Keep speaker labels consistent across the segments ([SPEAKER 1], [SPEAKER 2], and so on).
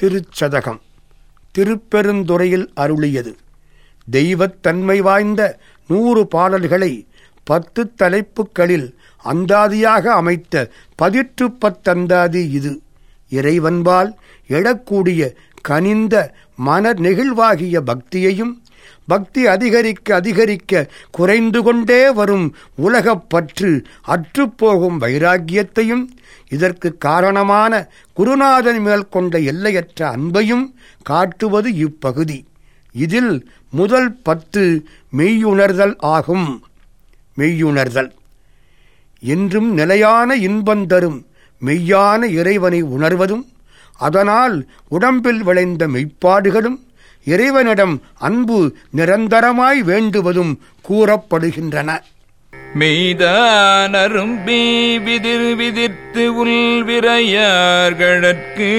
[SPEAKER 1] திருச்சதகம். திருப்பெருந்துறையில் அருளியது. தெய்வத்தன்மை வாய்ந்த நூறு பாடல்களை பத்து தலைப்புகளில் அந்தாதியாக அமைத்த பதிற்று பத்தந்தாதி இது. இறைவன்பால் எழக்கூடிய கனிந்த மன நெகிழ்வாகிய பக்தியையும் பக்தி அதிகரிக்க அதிகரிக்க குறைந்து கொண்டே வரும் உலகப் பற்று அற்றுப்போகும் வைராக்கியத்தையும் இதற்கு காரணமான குருநாதன் மேல் கொண்ட எல்லையற்ற அன்பையும் காட்டுவது இப்பகுதி. இதில் முதல் பத்து மெய்யுணர்தல் ஆகும். மெய்யுணர்தல். என்றும் நிலையான இன்பந்தரும் மெய்யான இறைவனை உணர்வதும் அதனால் உடம்பில் விளைந்த மெய்ப்பாடுகளும் இறைவனிடம் அன்பு நிரந்தரமாய் வேண்டுவதும் கூறப்படுகின்றன.
[SPEAKER 2] மெய்தானரும்பி விதிர் விதிர்த்து உள்விரையார்களற்கு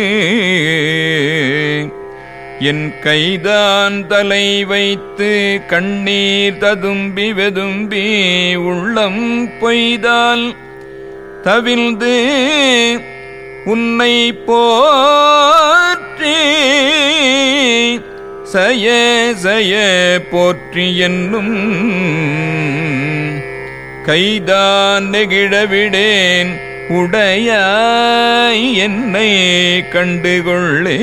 [SPEAKER 2] என் கைதான் தலை வைத்து கண்ணீர் ததும்பி வெதும்பி உள்ளம் பொய்தால் தவிழ்ந்து உன்னை போ சயே சயே போற்றி என்னும் கைதான் நெகிழவிடேன் உடையாய் என்னை கண்டுகொள்ளே.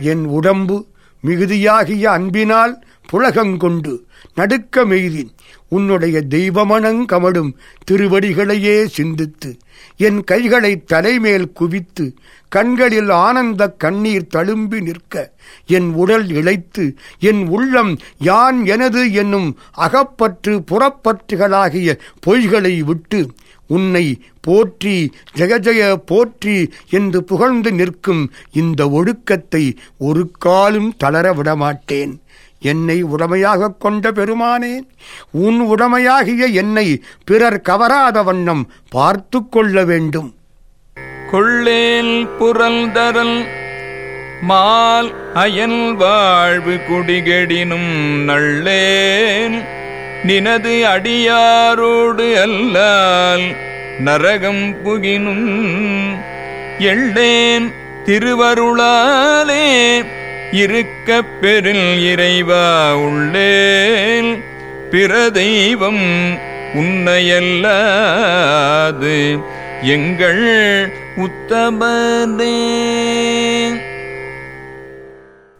[SPEAKER 1] என் உடம்பு மிகுதியாகிய அன்பினால் புலகங்கொண்டு நடுக்க மெய்தின் உன்னுடைய தெய்வமணங்கமடும் திருவடிகளையே சிந்தித்து என் கைகளை தலைமேல் குவித்து கண்களில் ஆனந்த கண்ணீர் தழும்பி நிற்க என் உடல் இழைத்து என் உள்ளம் யான் எனது என்னும் அகப்பற்று புறப்பற்றுகளாகிய பொய்களை விட்டு உன்னை போற்றி ஜெகஜெய போற்றி என்று புகழ்ந்து நிற்கும் இந்த ஒழுக்கத்தை ஒரு காலும் தளர விடமாட்டேன். என்னை உடமையாகக் கொண்ட பெருமானே உன் உடமையாகிய என்னை பிறர் கவராத வண்ணம் பார்த்து கொள்ள வேண்டும்.
[SPEAKER 2] கொள்ளேல் புரல்தரல் மால் அயல் வாழ்வு குடிகெடினும் நள்ளேன் நினது அடியாரோடு அல்லால் நரகம் புகினும். எள்ளேன் திருவருளாலே இருக்க பெருள் இறைவா உள்ளேல் பிரதெய்வம் உன்னையல்லாது எங்கள் உத்தமனே.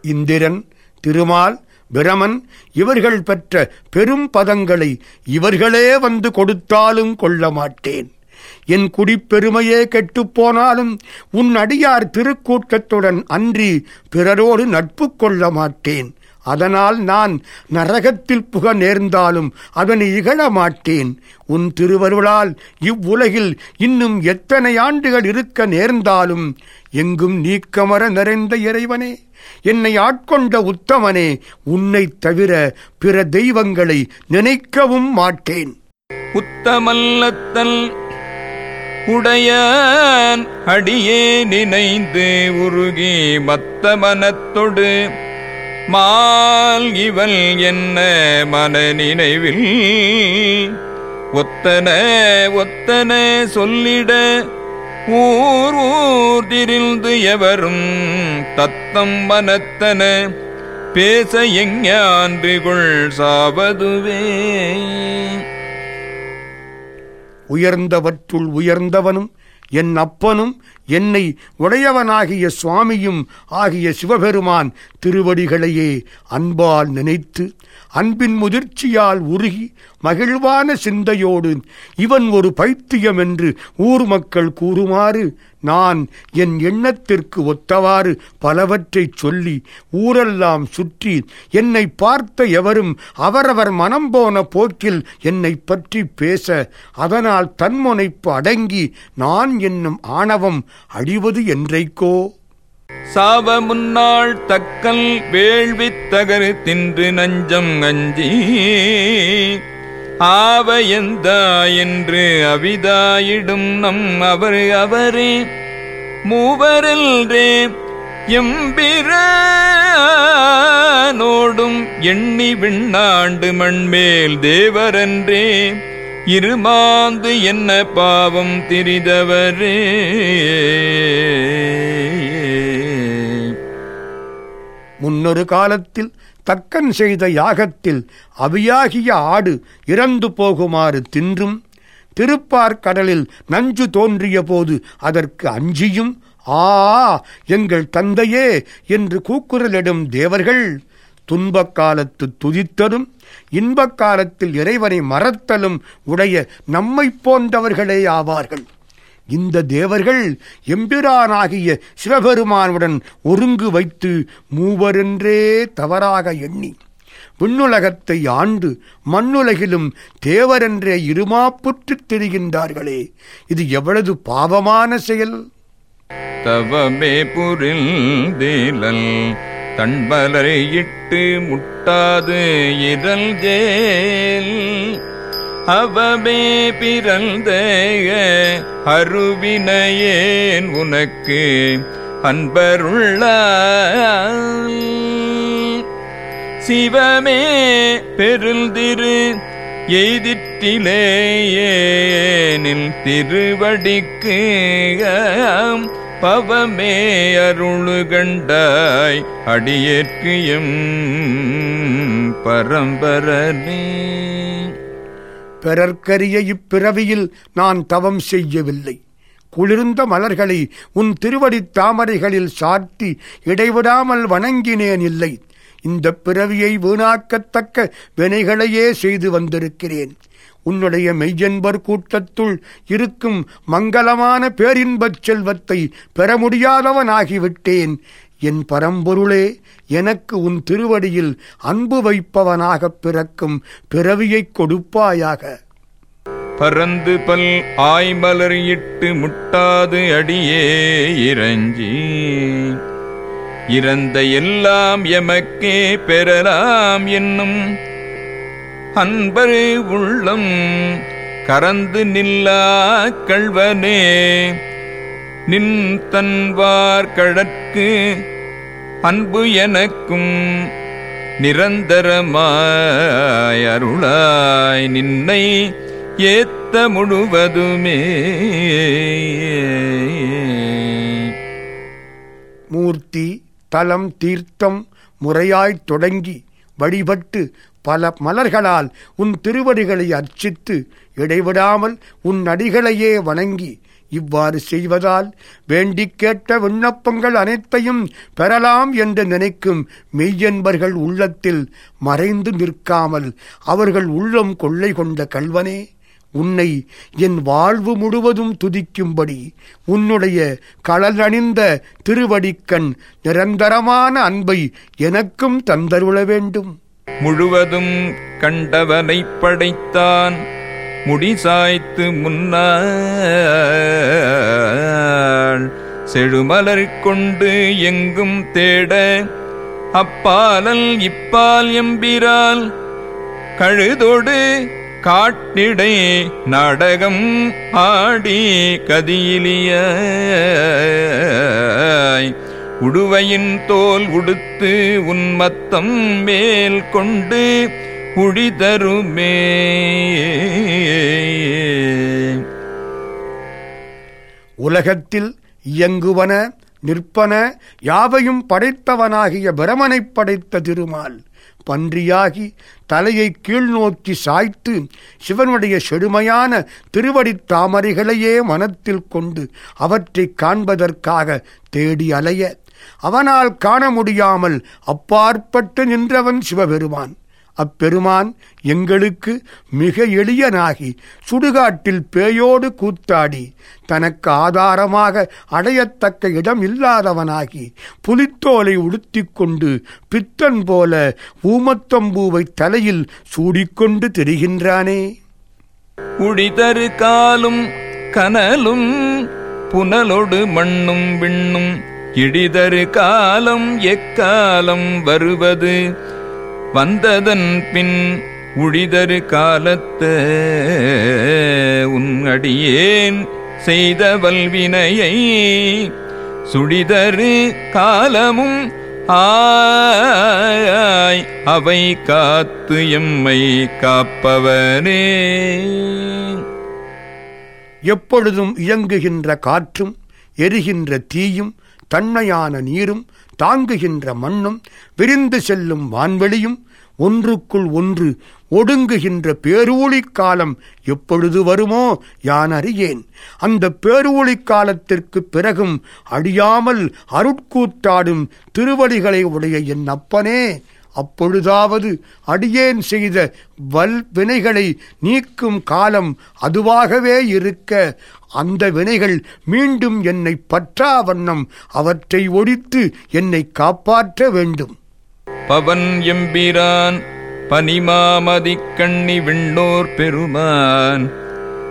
[SPEAKER 1] இந்திரன் திருமால் பிரமன் இவர்கள் பெற்ற பெரும் பதங்களை இவர்களே வந்து கொடுத்தாலும் கொள்ள மாட்டேன். என் குடிப்பெருமையே கெட்டுப்போனாலும் உன் அடியார் திருக்கூட்டத்துடன் அன்றி பிறரோடு நட்பு கொள்ள மாட்டேன். அதனால் நான் நரகத்தில் புக நேர்ந்தாலும் அதனை இகழ மாட்டேன். உன் திருவருளால் இவ்வுலகில் இன்னும் எத்தனை ஆண்டுகள் இருக்க நேர்ந்தாலும் எங்கும் நீக்கமர நிறைந்த இறைவனே என்னை ஆட்கொண்ட உத்தமனே உன்னைத் தவிர பிற தெய்வங்களை நினைக்கவும் மாட்டேன்.
[SPEAKER 2] உத்தமல்லத்தல் உடையான் அடியே நினைந்து உருகி மத்த மனத்தொடு மால் இவள் என்ன மன நினைவில்? ஒத்தன ஒத்தன சொல்லிட. ஊர் ஊர் திரிந்து எவரும் தத்தம் மனத்தன. பேச எஞ்ஞான்றுகொள் சாவதுவே.
[SPEAKER 1] உயர்ந்தவற்றுள் உயர்ந்தவனும் என் அப்பனும் என்னை உடையவனாகிய சுவாமியும் ஆகிய சிவபெருமான் திருவடிகளையே அன்பால் நினைத்து அன்பின் முதிர்ச்சியால் உருகி மகிழ்வான சிந்தையோடு இவன் ஒரு பைத்தியம் என்று ஊர் மக்கள் கூறுமாறு நான் என் எண்ணத்திற்கு ஒத்தவாறு பலவற்றைச் சொல்லி ஊரெல்லாம் சுற்றி என்னை பார்த்த எவரும் அவரவர் மனம் போன போக்கில் என்னை பற்றி பேச அதனால் தன்முனைப்பு அடங்கி நான் என்னும் ஆணவம் அழிவது என்றைக்கோ?
[SPEAKER 2] சாவ முன்னாள் தக்கல் வேள்வி தகரு தின்று நஞ்சம் அஞ்சி ஆவ எந்தா என்று அவிதாயிடும் நம் அவர் அவரே மூவரெல்ரே எம்பிரோடும் எண்ணி விண்ணாண்டு மண்மேல் தேவரன்றே. இருமாந்து என்ன பாவம் திரிதவரே.
[SPEAKER 1] முன்னொரு காலத்தில் தக்கன் செய்த யாகத்தில் அவியாகிய ஆடு இறந்து போகுமாறு தின்றும் திருப்பார்கடலில் நஞ்சு தோன்றிய போது அதற்கு அஞ்சியும் ஆ எங்கள் தந்தையே என்று கூக்குரலிடும் தேவர்கள் துன்பக் காலத்து துதித்தரும் இன்பக் காலத்தில் இறைவனை மறத்தலும் உடைய நம்மைப் போன்றவர்களே ஆவார்கள். இந்த தேவர்கள் எம்பிரானாகிய சிவபெருமானுடன் ஒருங்கு வைத்து மூவரென்றே தவறாக எண்ணி விண்ணுலகத்தை ஆண்டு மண்ணுலகிலும் தேவரென்றே இருமாப்புற்றுத் திரிகின்றார்களே. இது எவ்வளவு பாவமான செயல்?
[SPEAKER 2] தவமே புரிந்தேலல் தண்பலரை இட்டு முட்டாது இரல் ஜேல். அவமே பிறந்த அருவினையேன் உனக்கு அன்பருள்ள சிவமே பெருந்திரு எய்திற்றிலேயே நில் திருவடிக்கு பவமே அருளு கண்டாய் அடியேற்கு பரம்பரனே.
[SPEAKER 1] பிறர்க்கரிய இப்பிறவியில் நான் தவம் செய்யவில்லை. குளிர்ந்த மலர்களை உன் திருவடித் தாமரைகளில் சாட்டி இடைவிடாமல் வணங்கினேன் இல்லை. இந்த பிறவியை வீணாக்கத்தக்க வினைகளையே செய்து வந்திருக்கிறேன். உன்னுடைய மெய்யன்பர் கூட்டத்துள் இருக்கும் மங்களமான பேரின்பச் செல்வத்தை பெற முடியாதவனாகிவிட்டேன். என் பரம்பொருளே எனக்கு உன் திருவடியில் அன்பு வைப்பவனாகப் பிறக்கும் பிறவியைக் கொடுப்பாயாக.
[SPEAKER 2] பறந்து பல் ஆய்மலர் இட்டு முட்டாது அடியே இறஞ்சி இறந்த எல்லாம் எமக்கே பெறலாம் என்னும் அன்பரே உள்ளம் கரந்து நில்லா கழ்வனே நின் தன்வார் கழற்கு அன்பு எனக்கும் நிரந்தரமாய் அருளாய் நின்னை ஏத்த முழுவதுமே.
[SPEAKER 1] மூர்த்தி தலம் தீர்த்தம் முறையாய்த் தொடங்கி வழிபட்டு பல மலர்களால் உன் திருவடிகளை அர்ச்சித்து இடைவிடாமல் உன் அடிகளையே வணங்கி இவ்வாறு செய்வதால் வேண்டிக் கேட்ட விண்ணப்பங்கள் அனைத்தையும் பெறலாம் என்று நினைக்கும் மெய்யன்பர்கள் உள்ளத்தில் மறைந்து நிற்காமல் அவர்கள் உள்ளம் கொள்ளை கொண்ட கல்வனே உன்னை என் வாழ்வு முழுவதும் துதிக்கும்படி உன்னுடைய களலணிந்த திருவடிக்கண் நிரந்தரமான அன்பை எனக்கும் தந்தருள வேண்டும்.
[SPEAKER 2] முழுவதும் கண்டவனைப் படைத்தான். முடிசாய்த்து முன்னாள் செழுமலர் கொண்டு எங்கும் தேட. அப்பாலல் இப்பால் எம்பிரால் கழுதொடு காட்டிடை நாடகம் ஆடி கதியிலியாய். உடுவையின் தோல் உடுத்து உன்மத்தம் மேல் கொண்டு உழிதருமே
[SPEAKER 1] உலகத்தில் இயங்குவன நிற்பன யாவையும் படைத்தவனாகிய பிரமனைப் படைத்த திருமால் பன்றியாகி தலையை கீழ்நோக்கி சாய்த்து சிவனுடைய செழுமையான திருவடித் தாமரைகளையே மனத்தில் கொண்டு அவற்றைக் காண்பதற்காக தேடி அலைய அவனால் காண முடியாமல் அப்பாற்பட்டு நின்றவன் சிவபெருமான். அப்பெருமான் எங்களுக்கு மிக எளியனாகி சுடுகாட்டில் பேயோடு கூத்தாடி தனக்கு ஆதாரமாக அடையத்தக்க இடம் இல்லாதவனாகி புலித்தோலை உடுத்திக்கொண்டு பித்தன் போல ஊமத்தம்பூவை தலையில் சூடிக்கொண்டு திரிகின்றானே.
[SPEAKER 2] உடிதரு காலும் கனலும் புனலொடு மண்ணும் விண்ணும் இடிதரு காலம் எக்காலம் வருவது? வந்ததன் பின் உழிதரு காலத்த உன்னடியேன் செய்த வல்வினையை சுழிதரு காலமும் ஆய் அவை காத்து எம்மை காப்பவனே
[SPEAKER 1] எப்பொழுதும் இயங்குகின்ற காற்றும் எரிகின்ற தீயும் தன்மையான நீரும் தாங்குகின்ற மண்ணும் விரிந்து செல்லும் வான்வெளியும் ஒன்றுக்குள் ஒன்று ஒடுங்குகின்ற பேரூழிக் காலம் எப்பொழுது வருமோ யான் அறியேன். அந்த பேரூழிக் காலத்திற்கு பிறகும் அழியாமல் அருட்கூத்தாடும் திருவடிகளை உடைய என் அப்பனே. அப்பொழுதாவது அடியேன் செய்த வல் வினைகளை நீக்கும் காலம் அதுவாகவே இருக்க அந்த வினைகள் மீண்டும் என்னை பற்றா வண்ணம் அவற்றை ஒழித்து என்னை காப்பாற்ற வேண்டும்.
[SPEAKER 2] பவன் எம்பிரான் பனிமாமதி கண்ணி விண்ணோர் பெருமான்.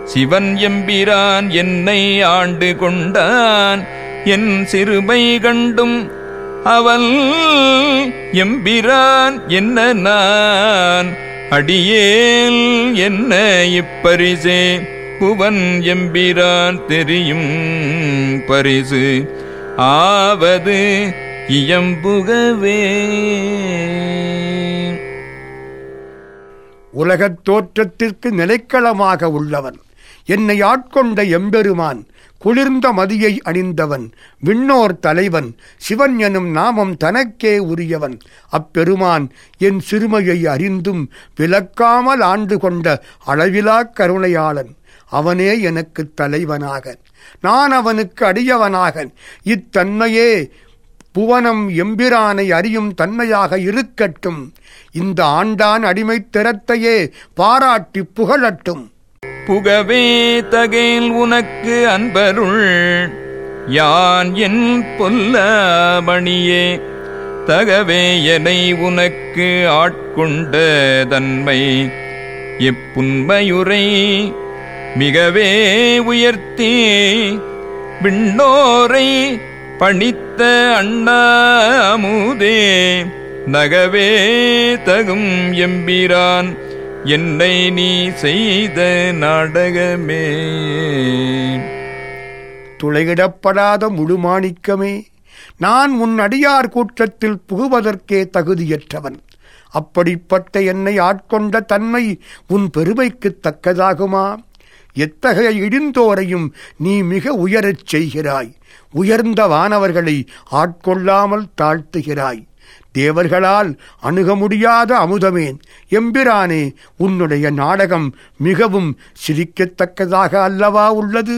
[SPEAKER 2] சிவன் எம்பிரான் என்னை ஆண்டு கொண்டான். என் சிறுமை கண்டும் அவன் எம்பிரான் என்ன நான்? அடியேல் என்ன இப்பரிசே? புவன் எம்பிரான் தெரியும் பரிசு. ஆவது இயம்புகவே
[SPEAKER 1] உலகத் தோற்றத்திற்கு நிலைக்களமாக உள்ளவன். என்னை ஆட்கொண்ட எம்பெருமான் குளிர்ந்த மதியை அணிந்தவன் விண்ணோர் தலைவன் சிவன் எனும் நாமம் தனக்கே உரியவன். அப்பெருமான் என் சிறுமையை அறிந்தும் விலக்காமல் ஆண்டு கொண்ட அளவிலா கருணையாளன். அவனே எனக்கு தலைவனாக. நான் அவனுக்கு அடியவனாக. இத்தன்மையே புவனம் எம்பிரானை அறியும் தன்மையாக இருக்கட்டும். இந்த ஆண்டான் அடிமைத் திறத்தையே பாராட்டி புகழட்டும்.
[SPEAKER 2] புகவே தகையில் உனக்கு அன்பருள். யான் என் பொல்லமணியே தகவே எனை உனக்கு ஆட்கொண்ட தன்மை. எப்புண்மையுரை மிகவே உயர்த்தி விண்ணோரை பணித்த அண்ணாமுதே. நகவே தகும் எம்பிரான் என்னை நீ செய்த நாடகமே.
[SPEAKER 1] துளையிடப்படாத முழுமாணிக்கமே நான் உன் அடியார் கூட்டத்தில் புகுவதற்கே தகுதியற்றவன். அப்படிப்பட்ட என்னை ஆட்கொண்ட தன்மை உன் பெருமைக்குத் தக்கதாகுமா? எத்தகைய இடிந்தோரையும் நீ மிக உயரச் செய்கிறாய். உயர்ந்த வானவர்களை ஆட்கொள்ளாமல் தாழ்த்துகிறாய். தேவர்களால் அணுக முடியாத அமுதமேன். எம்பிரானே உன்னுடைய நாடகம் மிகவும் சிரிக்கத்தக்கதாக அல்லவா உள்ளது?